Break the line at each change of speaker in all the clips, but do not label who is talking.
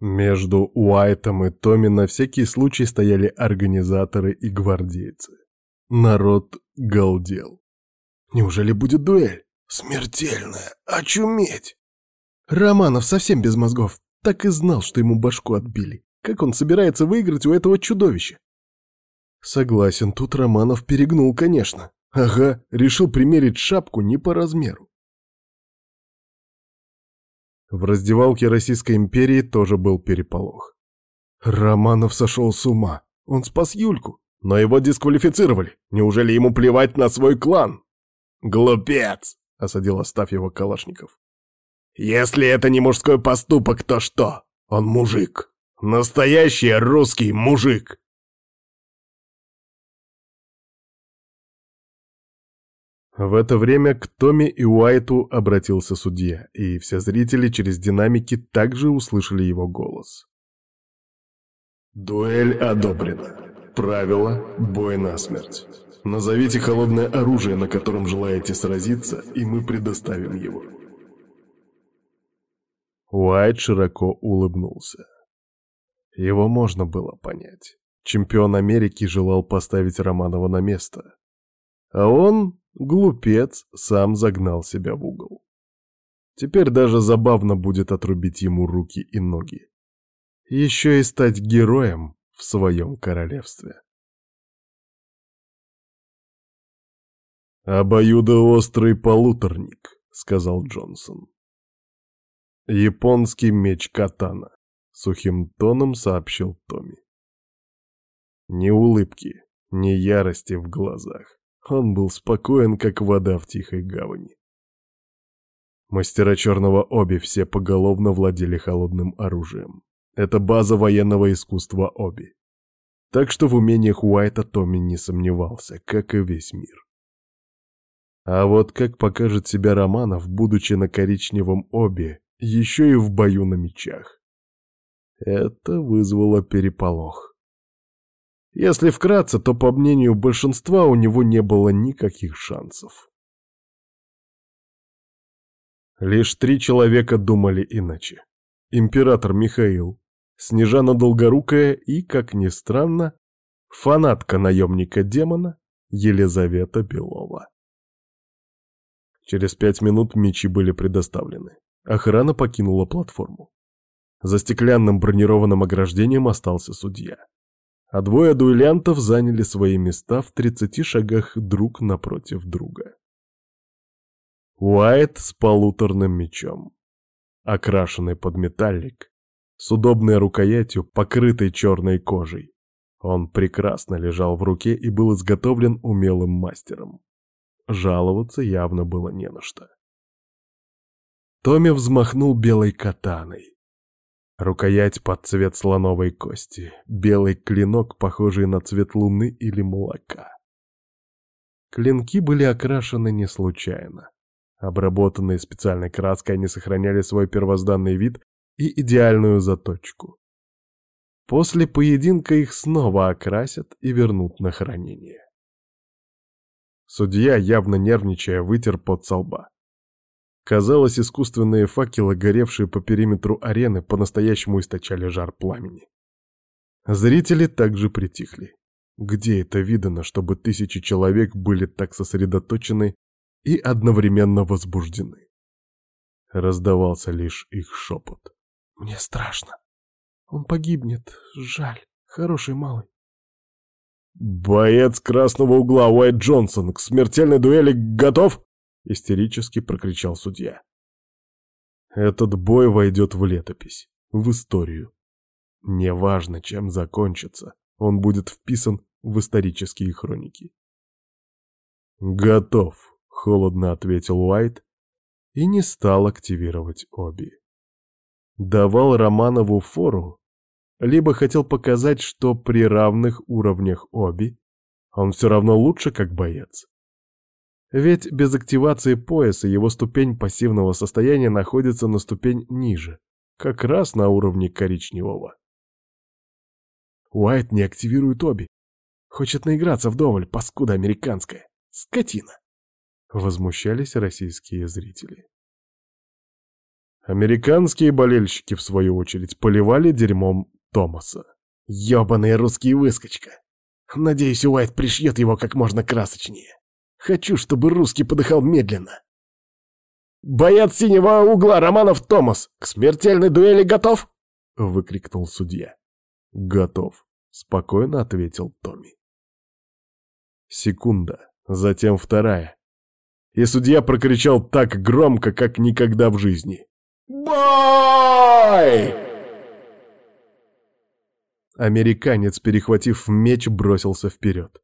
Между Уайтом и Томми на всякий случай стояли организаторы и гвардейцы. Народ галдел. Неужели будет дуэль? Смертельная, очуметь! Романов совсем без мозгов, так и знал, что ему башку отбили. Как он собирается выиграть у этого чудовища? Согласен, тут Романов перегнул, конечно. Ага, решил примерить шапку не по размеру. В раздевалке Российской империи тоже был переполох. Романов сошел с ума. Он спас Юльку, но его дисквалифицировали. Неужели ему плевать на свой клан? «Глупец!» — осадил Астафьева Калашников. «Если это не мужской поступок, то что? Он мужик. Настоящий русский мужик!» В это время к Томми и Уайту обратился судья, и все зрители через динамики также услышали его голос. «Дуэль одобрена. Правило — бой насмерть. Назовите холодное оружие, на котором желаете сразиться, и мы предоставим его». Уайт широко улыбнулся. Его можно было понять. Чемпион Америки желал поставить Романова на место. А он Глупец сам загнал себя в угол. Теперь даже забавно будет отрубить ему руки и ноги. Еще и стать героем в своем королевстве. «Обоюдоострый полуторник», — сказал Джонсон. «Японский меч катана», — сухим тоном сообщил Томми. Ни улыбки, ни ярости в глазах. Он был спокоен, как вода в тихой гавани. Мастера черного оби все поголовно владели холодным оружием. Это база военного искусства оби. Так что в умениях Уайта Томми не сомневался, как и весь мир. А вот как покажет себя Романов, будучи на коричневом обе, еще и в бою на мечах. Это вызвало переполох. Если вкратце, то, по мнению большинства, у него не было никаких шансов. Лишь три человека думали иначе. Император Михаил, Снежана Долгорукая и, как ни странно, фанатка наемника-демона Елизавета Белова. Через пять минут мечи были предоставлены. Охрана покинула платформу. За стеклянным бронированным ограждением остался судья а двое дуэлянтов заняли свои места в 30 шагах друг напротив друга. Уайт с полуторным мечом, окрашенный под металлик, с удобной рукоятью, покрытой черной кожей. Он прекрасно лежал в руке и был изготовлен умелым мастером. Жаловаться явно было не на что. Томми взмахнул белой катаной. Рукоять под цвет слоновой кости, белый клинок, похожий на цвет луны или молока. Клинки были окрашены не случайно. Обработанные специальной краской, они сохраняли свой первозданный вид и идеальную заточку. После поединка их снова окрасят и вернут на хранение. Судья, явно нервничая, вытер под со лба. Казалось, искусственные факелы, горевшие по периметру арены, по-настоящему источали жар пламени. Зрители также притихли. Где это видано, чтобы тысячи человек были так сосредоточены и одновременно возбуждены? Раздавался лишь их шепот. «Мне страшно. Он погибнет. Жаль. Хороший малый». «Боец красного угла Уайт Джонсон к смертельной дуэли готов?» — истерически прокричал судья. Этот бой войдет в летопись, в историю. Неважно, чем закончится, он будет вписан в исторические хроники. «Готов», — холодно ответил Уайт и не стал активировать Оби. Давал Романову фору, либо хотел показать, что при равных уровнях Оби он все равно лучше как боец. Ведь без активации пояса его ступень пассивного состояния находится на ступень ниже, как раз на уровне коричневого. Уайт не активирует обе. Хочет наиграться вдоволь, паскуда американская. Скотина. Возмущались российские зрители. Американские болельщики, в свою очередь, поливали дерьмом Томаса.
Ёбаный русский выскочка. Надеюсь, Уайт пришьет его как можно красочнее. Хочу, чтобы русский подыхал медленно. «Боец синего угла Романов Томас! К смертельной дуэли готов?» — выкрикнул судья.
«Готов», — спокойно ответил Томми. Секунда, затем вторая. И судья прокричал так громко, как никогда в жизни.
«Бой!»
Американец, перехватив меч, бросился вперед.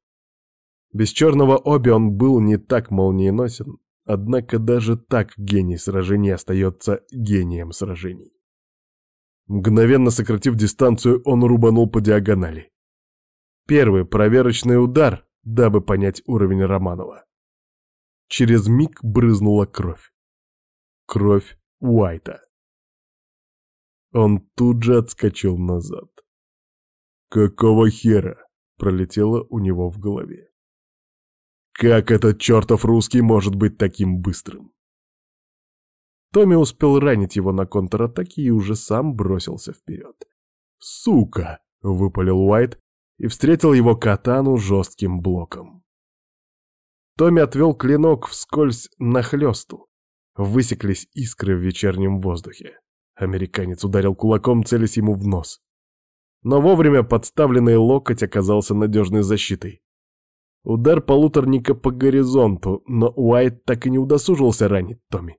Без черного оби он был не так молниеносен, однако даже так гений сражений остается гением сражений. Мгновенно сократив дистанцию, он рубанул по диагонали. Первый проверочный удар, дабы понять уровень Романова. Через миг брызнула кровь. Кровь Уайта. Он тут же отскочил назад. «Какого хера?» — пролетело у него в голове. Как этот чертов русский может быть таким быстрым? Томми успел ранить его на контратаке и уже сам бросился вперед. «Сука!» — выпалил Уайт и встретил его катану жестким блоком. Томми отвел клинок вскользь на хлесту. Высеклись искры в вечернем воздухе. Американец ударил кулаком, целясь ему в нос. Но вовремя подставленный локоть оказался надежной защитой. Удар полуторника по горизонту, но Уайт так и не удосужился ранить Томми.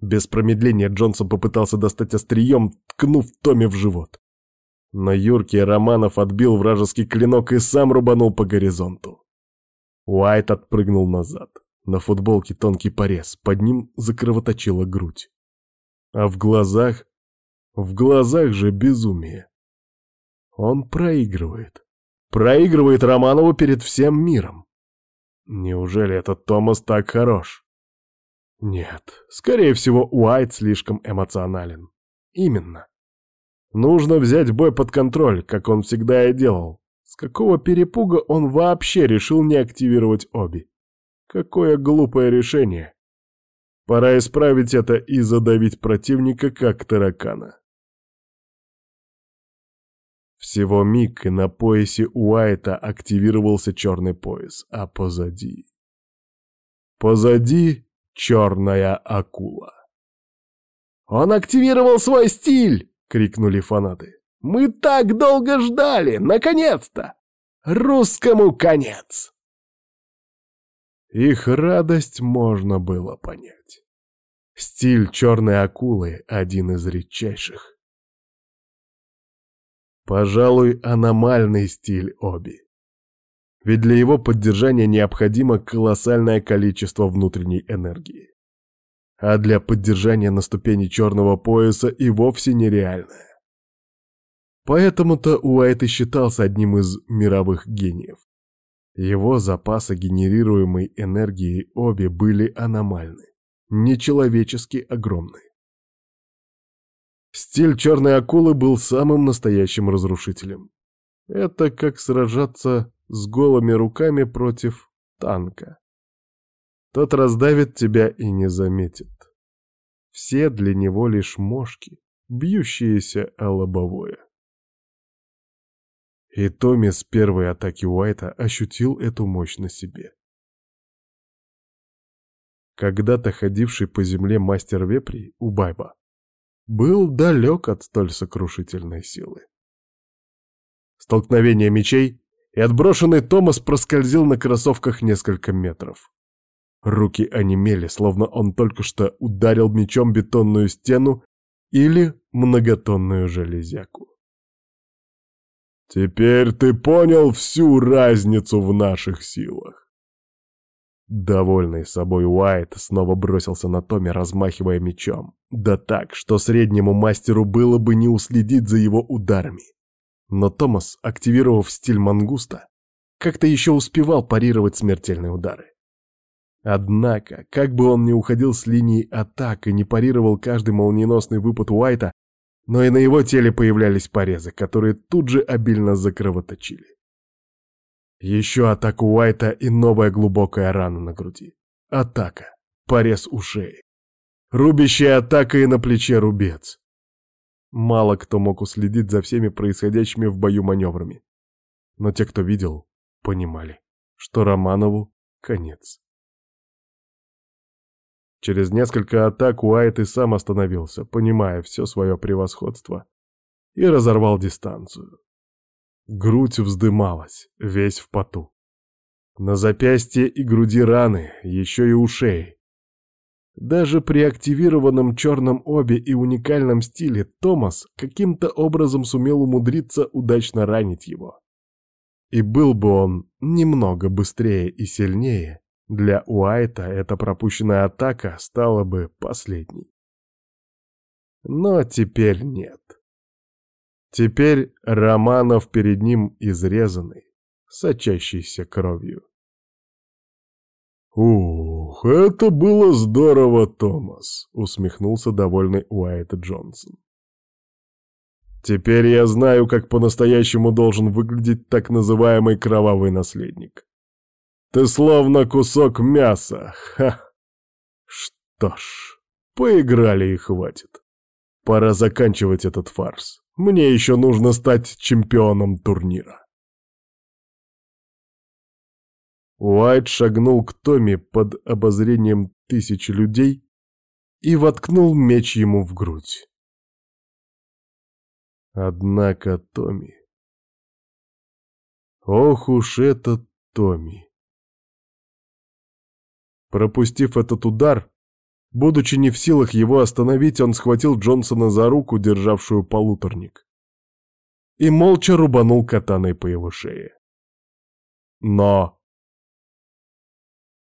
Без промедления Джонсон попытался достать острием, ткнув Томми в живот. Но юркий Романов отбил вражеский клинок и сам рубанул по горизонту. Уайт отпрыгнул назад. На футболке тонкий порез, под ним закровоточила грудь. А в глазах... В глазах же безумие. Он проигрывает. Проигрывает Романову перед всем миром. Неужели этот Томас так хорош? Нет, скорее всего, Уайт слишком эмоционален. Именно. Нужно взять бой под контроль, как он всегда и делал. С какого перепуга он вообще решил не активировать Оби? Какое глупое решение. Пора исправить это и задавить противника, как таракана. Всего миг, и на поясе Уайта активировался черный пояс, а позади... Позади черная акула. «Он активировал свой стиль!» — крикнули фанаты. «Мы так долго ждали! Наконец-то! Русскому конец!» Их радость можно было понять. Стиль черной акулы — один из редчайших. Пожалуй, аномальный стиль Оби. Ведь для его поддержания необходимо колоссальное количество внутренней энергии. А для поддержания на ступени черного пояса и вовсе нереальное. Поэтому-то Уайт и считался одним из мировых гениев. Его запасы генерируемой энергии Оби были аномальны, нечеловечески огромны. Стиль черной акулы был самым настоящим разрушителем. Это как сражаться с голыми руками против танка. Тот раздавит тебя и не заметит. Все для него лишь мошки, бьющиеся о лобовое. И Томми с первой атаки Уайта ощутил эту мощь на себе. Когда-то ходивший по земле мастер вепрей, Убайба, был далек от столь сокрушительной силы. Столкновение мечей, и отброшенный Томас проскользил на кроссовках несколько метров. Руки онемели, словно он только что ударил мечом бетонную стену или многотонную железяку. «Теперь ты понял всю разницу в наших силах!» Довольный собой Уайт снова бросился на Томми, размахивая мечом. Да так, что среднему мастеру было бы не уследить за его ударами. Но Томас, активировав стиль мангуста, как-то еще успевал парировать смертельные удары. Однако, как бы он ни уходил с линии атак и не парировал каждый молниеносный выпад Уайта, но и на его теле появлялись порезы, которые тут же обильно закровоточили. Еще атака Уайта и новая глубокая рана на груди. Атака. Порез у шеи. Рубящая атака и на плече рубец. Мало кто мог уследить за всеми происходящими в бою маневрами. Но те, кто видел, понимали, что Романову конец. Через несколько атак Уайт и сам остановился, понимая все свое превосходство, и разорвал дистанцию. Грудь вздымалась, весь в поту. На запястье и груди раны, еще и у шеи. Даже при активированном черном обе и уникальном стиле Томас каким-то образом сумел умудриться удачно ранить его. И был бы он немного быстрее и сильнее, для Уайта эта пропущенная атака стала бы последней. Но теперь нет. Теперь Романов перед ним изрезанный, сочащийся кровью. «Ух, это было здорово, Томас!» — усмехнулся довольный Уайт Джонсон. «Теперь я знаю, как по-настоящему должен выглядеть так называемый кровавый наследник. Ты словно кусок мяса, ха! Что ж, поиграли и хватит. Пора заканчивать этот фарс». Мне еще нужно стать чемпионом турнира. Уайт шагнул к Томми под обозрением тысячи людей и воткнул меч ему в грудь. Однако Томми... Ох уж этот Томми! Пропустив этот удар, Будучи не в силах его остановить, он схватил Джонсона за руку, державшую полуторник, и молча рубанул катаной по его шее. Но...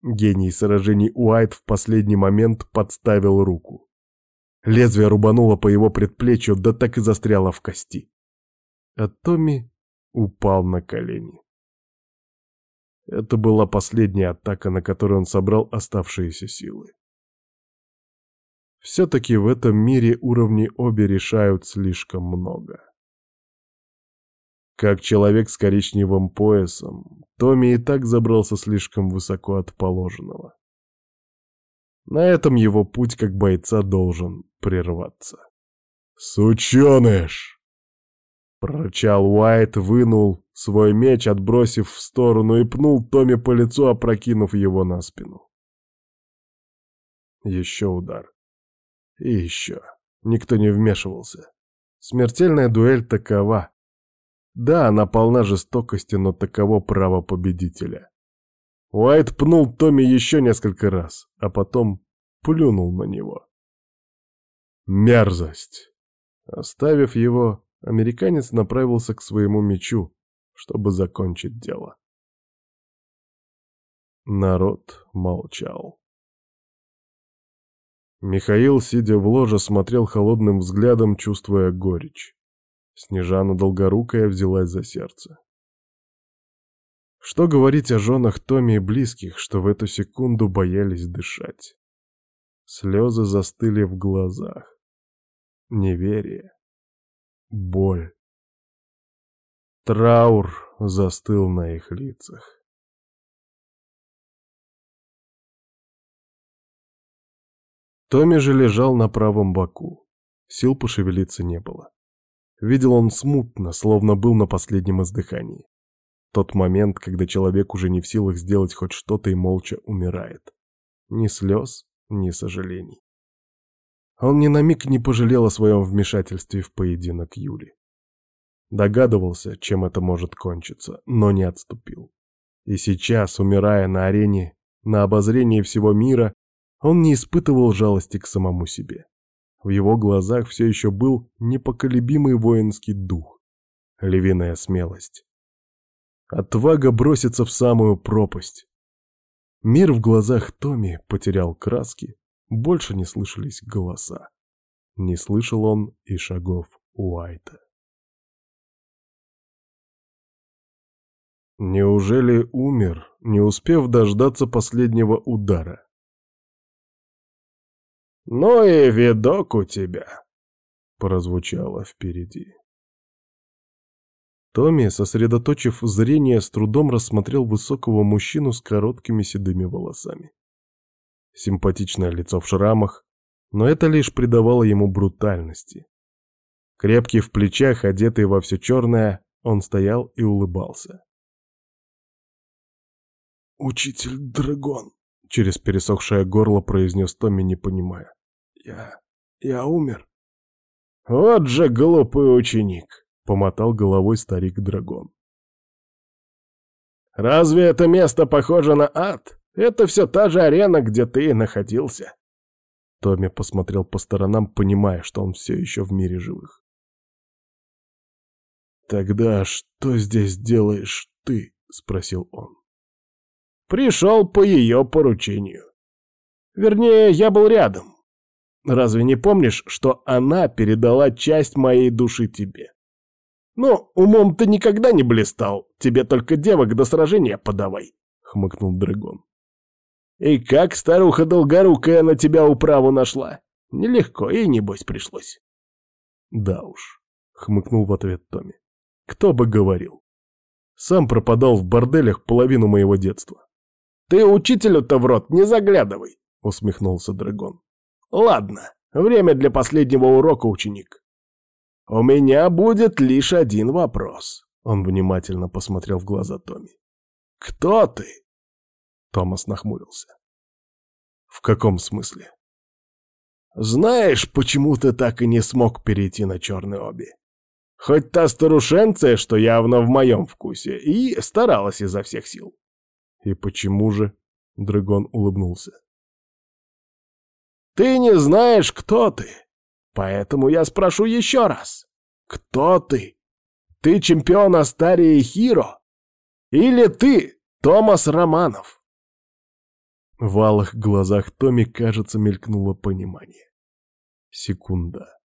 Гений сражений Уайт в последний момент подставил руку. Лезвие рубануло по его предплечью, да так и застряло в кости. А Томми упал на колени. Это была последняя атака, на которой он собрал оставшиеся силы. Все-таки в этом мире уровни обе решают слишком много. Как человек с коричневым поясом, Томми и так забрался слишком высоко от положенного. На этом его путь как бойца должен прерваться. «Сученыш!» Прорычал Уайт, вынул свой меч, отбросив в сторону, и пнул Томми по лицу, опрокинув его на спину. Еще удар. И еще. Никто не вмешивался. Смертельная дуэль такова. Да, она полна жестокости, но таково право победителя. Уайт пнул Томми еще несколько раз, а потом плюнул на него. Мерзость! Оставив его, американец направился к своему мечу, чтобы закончить дело. Народ молчал. Михаил, сидя в ложе, смотрел холодным взглядом, чувствуя горечь. Снежана Долгорукая взялась за сердце. Что говорить о женах Томи и близких, что в эту секунду боялись дышать? Слезы застыли в глазах. Неверие. Боль. Траур застыл на их лицах. Томми же лежал на правом боку. Сил пошевелиться не было. Видел он смутно, словно был на последнем издыхании. Тот момент, когда человек уже не в силах сделать хоть что-то и молча умирает. Ни слез, ни сожалений. Он ни на миг не пожалел о своем вмешательстве в поединок Юли. Догадывался, чем это может кончиться, но не отступил. И сейчас, умирая на арене, на обозрении всего мира, он не испытывал жалости к самому себе. В его глазах все еще был непоколебимый воинский дух, львиная смелость. Отвага бросится в самую пропасть. Мир в глазах Томи потерял краски, больше не слышались голоса. Не слышал он и шагов Уайта. Неужели умер, не успев дождаться последнего удара? «Ну и видок у тебя!» — прозвучало впереди. Томми, сосредоточив зрение, с трудом рассмотрел высокого мужчину с короткими седыми волосами. Симпатичное лицо в шрамах, Но это лишь придавало ему брутальности. Крепкий в плечах, одетый во все черное, он стоял и улыбался.
«Учитель Драгон», — через пересохшее горло произнес Томми, не понимая. «Я... я умер».
«Вот же глупый ученик!» — помотал головой старик-драгон. «Разве это место похоже на ад? Это все та же арена, где ты находился». Томми посмотрел по сторонам, понимая, что он все еще в мире живых.
«Тогда что здесь делаешь ты?» — спросил он.
«Пришел по ее поручению. Вернее, я был рядом. Разве не помнишь, что она передала часть моей души тебе? Ну, умом ты никогда не блистал, тебе только девок до сражения подавай», — хмыкнул Драгон. «И как старуха долгорукая на тебя управу нашла? Нелегко, и небось пришлось».
«Да уж», — хмыкнул в ответ Томми. Кто бы говорил. Сам пропадал в борделях половину моего детства.
«Ты учителю-то в рот не заглядывай», — усмехнулся Драгон. «Ладно, время для последнего урока, ученик. У меня будет лишь один вопрос». Он внимательно посмотрел в глаза Томми. «Кто ты?» Томас нахмурился.
«В каком смысле?»
«Знаешь, почему ты так и не смог перейти на черный оби?» Хоть та старушенция, что явно в моем вкусе, и старалась изо всех сил.
И почему же? Драгон улыбнулся.
Ты не знаешь, кто ты. Поэтому я спрошу еще раз. Кто ты? Ты чемпион Астарии Хиро? Или ты Томас Романов?
В алых глазах Томи, кажется, мелькнуло понимание. Секунда.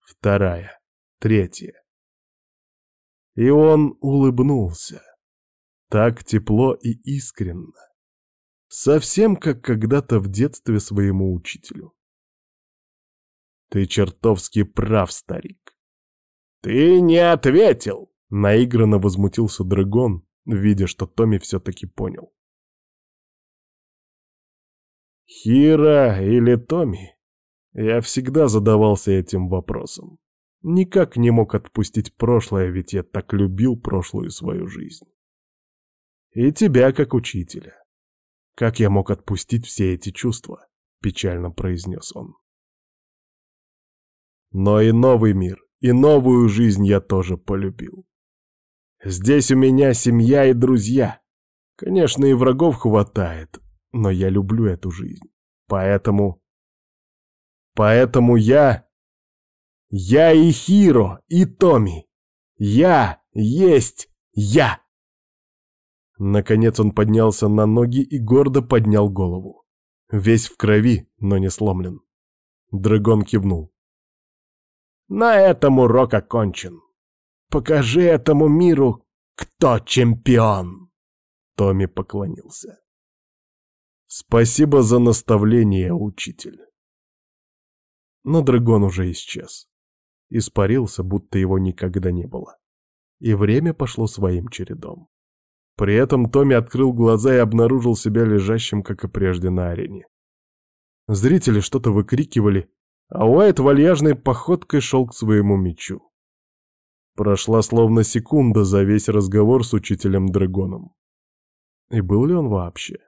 Вторая. Третья. И он улыбнулся. Так тепло и искренно. Совсем как когда-то в детстве своему учителю. Ты чертовски прав, старик.
Ты не ответил!
Наигранно возмутился Драгон, видя, что Томми все-таки понял. Хира или Томми? Я всегда задавался этим вопросом. Никак не мог отпустить прошлое, ведь я так любил прошлую свою жизнь. И тебя, как учителя. Как я мог отпустить все эти чувства? Печально произнес он. Но и новый мир, и новую жизнь я тоже полюбил. Здесь у меня семья и друзья. Конечно, и врагов хватает, но я люблю эту жизнь. Поэтому... Поэтому я я и Хиро, и Томи. Я есть я. Наконец он поднялся на ноги и гордо поднял голову. Весь в крови, но не сломлен. Драгон кивнул.
На этом урок окончен. Покажи этому миру, кто чемпион.
Томи поклонился. Спасибо за наставление, учитель. Но дракон уже исчез испарился, будто его никогда не было. И время пошло своим чередом. При этом Томми открыл глаза и обнаружил себя лежащим, как и прежде, на арене. Зрители что-то выкрикивали, а Уайт вальяжной походкой шел к своему мечу. Прошла словно секунда за весь разговор с учителем-драгоном. И был ли он вообще?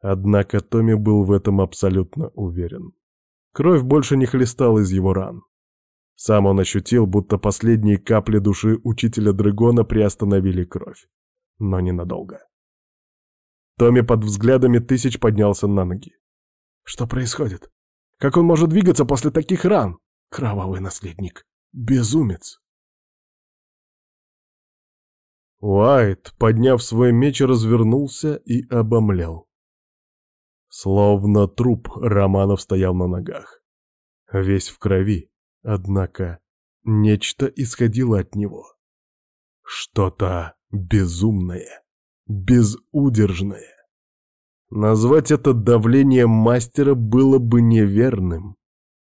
Однако Томми был в этом абсолютно уверен. Кровь больше не хлестала из его ран. Сам он ощутил, будто последние капли души учителя Драгона приостановили кровь. Но ненадолго. Томми под взглядами тысяч поднялся на ноги. Что происходит? Как он может двигаться после таких ран? Кровавый наследник. Безумец. Уайт, подняв свой меч, развернулся и обомлел. Словно труп Романов стоял на ногах. Весь в крови, однако нечто исходило от него. Что-то безумное, безудержное. Назвать это давлением мастера было бы неверным.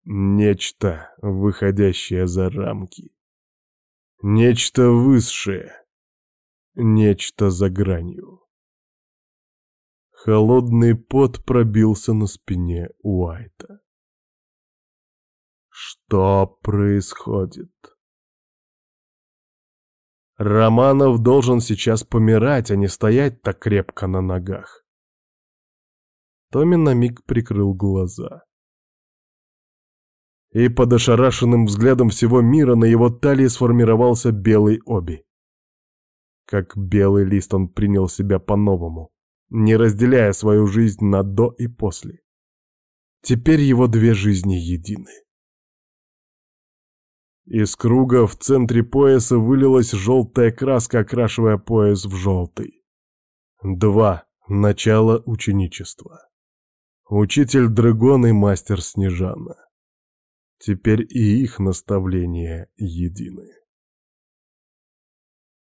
Нечто, выходящее за рамки. Нечто высшее. Нечто за гранью.
Холодный пот пробился на спине Уайта. Что происходит? Романов должен сейчас помирать, а не стоять так крепко на ногах. Томми на миг прикрыл глаза. И под ошарашенным взглядом всего мира на его талии сформировался белый оби. Как белый лист он принял себя по-новому, не разделяя свою жизнь на до и после. Теперь его две жизни едины. Из круга в центре пояса вылилась желтая краска, окрашивая пояс в желтый. Два. Начало ученичества. Учитель Драгон и мастер Снежана. Теперь и их наставления едины.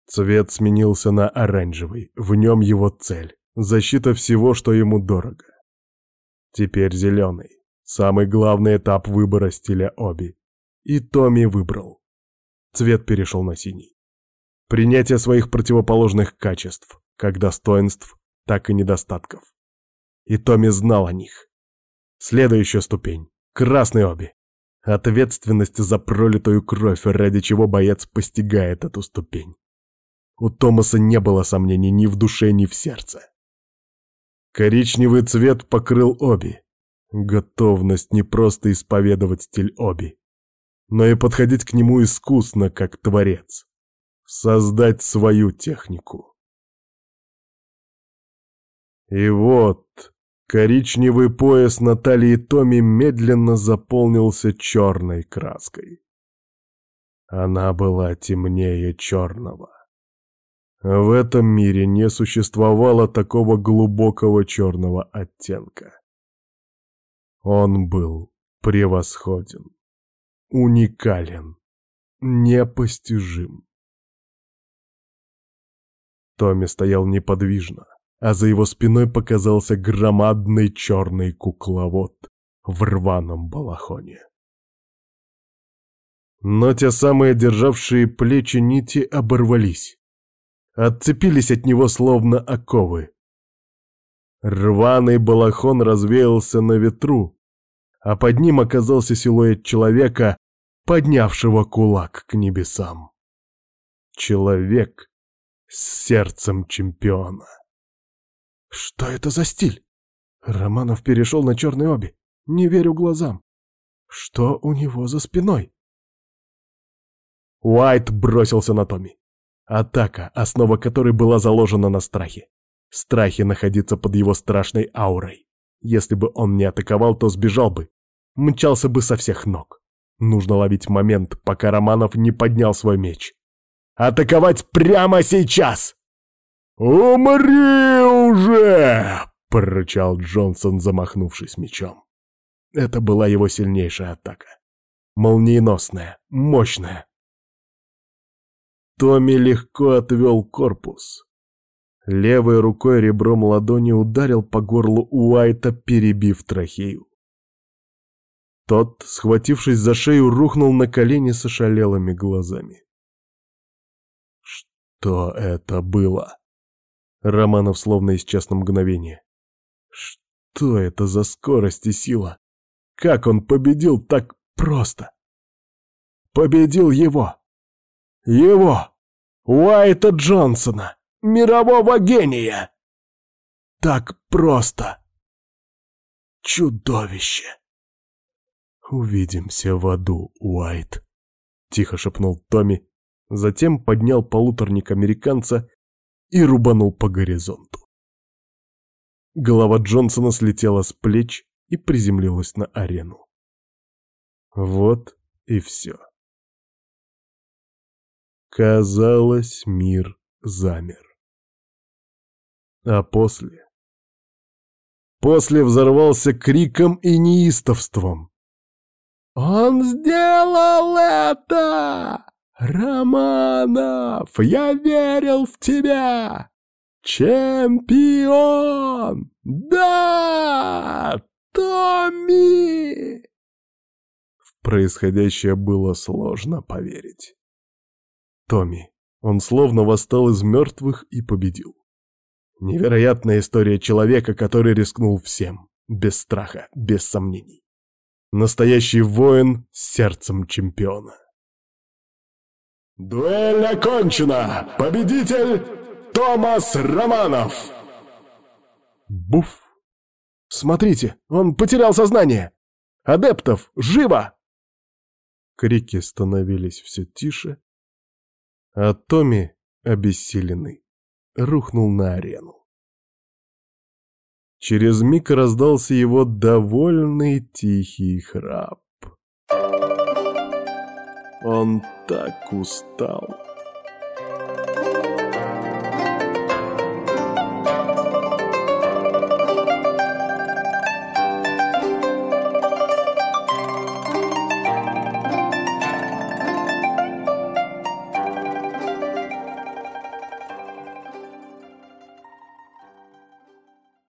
Цвет сменился на оранжевый, в нем его цель — защита всего, что ему дорого. Теперь зеленый, самый главный этап выбора стиля оби. И Томми выбрал. Цвет перешел на синий. Принятие своих противоположных качеств, как достоинств, так и недостатков. И Томми знал о них. Следующая ступень. Красный оби. Ответственность за пролитую кровь, ради чего боец постигает эту ступень. У Томаса не было сомнений ни в душе, ни в сердце. Коричневый цвет покрыл оби. Готовность не просто исповедовать стиль оби, но и подходить к нему искусно, как творец. Создать свою технику. И вот коричневый пояс Натальи Томи медленно заполнился черной краской. Она была темнее черного. В этом мире не существовало такого глубокого черного оттенка. Он был превосходен уникален, непостижим. Томми стоял неподвижно, а за его спиной показался громадный черный кукловод в рваном балахоне. Но те самые державшие плечи нити оборвались, отцепились от него словно оковы. Рваный балахон развеялся на ветру, а под ним оказался силуэт человека, поднявшего кулак к небесам. Человек с сердцем чемпиона. Что это за стиль? Романов перешел на черный оби. Не верю глазам. Что у него за спиной? Уайт бросился на Томми. Атака, основа которой была заложена на страхе. Страхе находиться под его страшной аурой. Если бы он не атаковал, то сбежал бы. Мчался бы со всех ног. Нужно ловить момент, пока Романов не поднял свой меч. Атаковать прямо сейчас! «Умри уже!» — прорычал Джонсон, замахнувшись мечом. Это была его сильнейшая атака. Молниеносная, мощная. Томми легко отвел корпус, Левой рукой ребром ладони ударил по горлу Уайта, перебив трахею. Тот, схватившись за шею, рухнул на колени с ошалелыми глазами. Что это было? Романов словно исчез на мгновение. Что это за скорость и сила? Как он победил так просто? Победил его! Его! Уайта Джонсона! мирового гения. Так просто. Чудовище. Увидимся в аду, Уайт, тихо шепнул Томми, затем поднял полуторник американца и рубанул по горизонту. Голова Джонсона слетела с плеч и приземлилась на арену. Вот и все. Казалось, мир замер. А после... После взорвался криком и неистовством. «Он сделал это! Романов, я верил в тебя! Чемпион! Да! Томми!» В происходящее было сложно поверить. Томми, он словно восстал из мертвых и победил. Невероятная история человека, который рискнул всем, без страха, без сомнений. Настоящий воин с сердцем чемпиона.
«Дуэль окончена! Победитель Томас Романов!»
Буф!
«Смотрите, он потерял сознание! Адептов, живо!»
Крики становились все тише, а Томми, обессиленный, рухнул на арену. Через миг раздался его довольный тихий храп. Он так устал.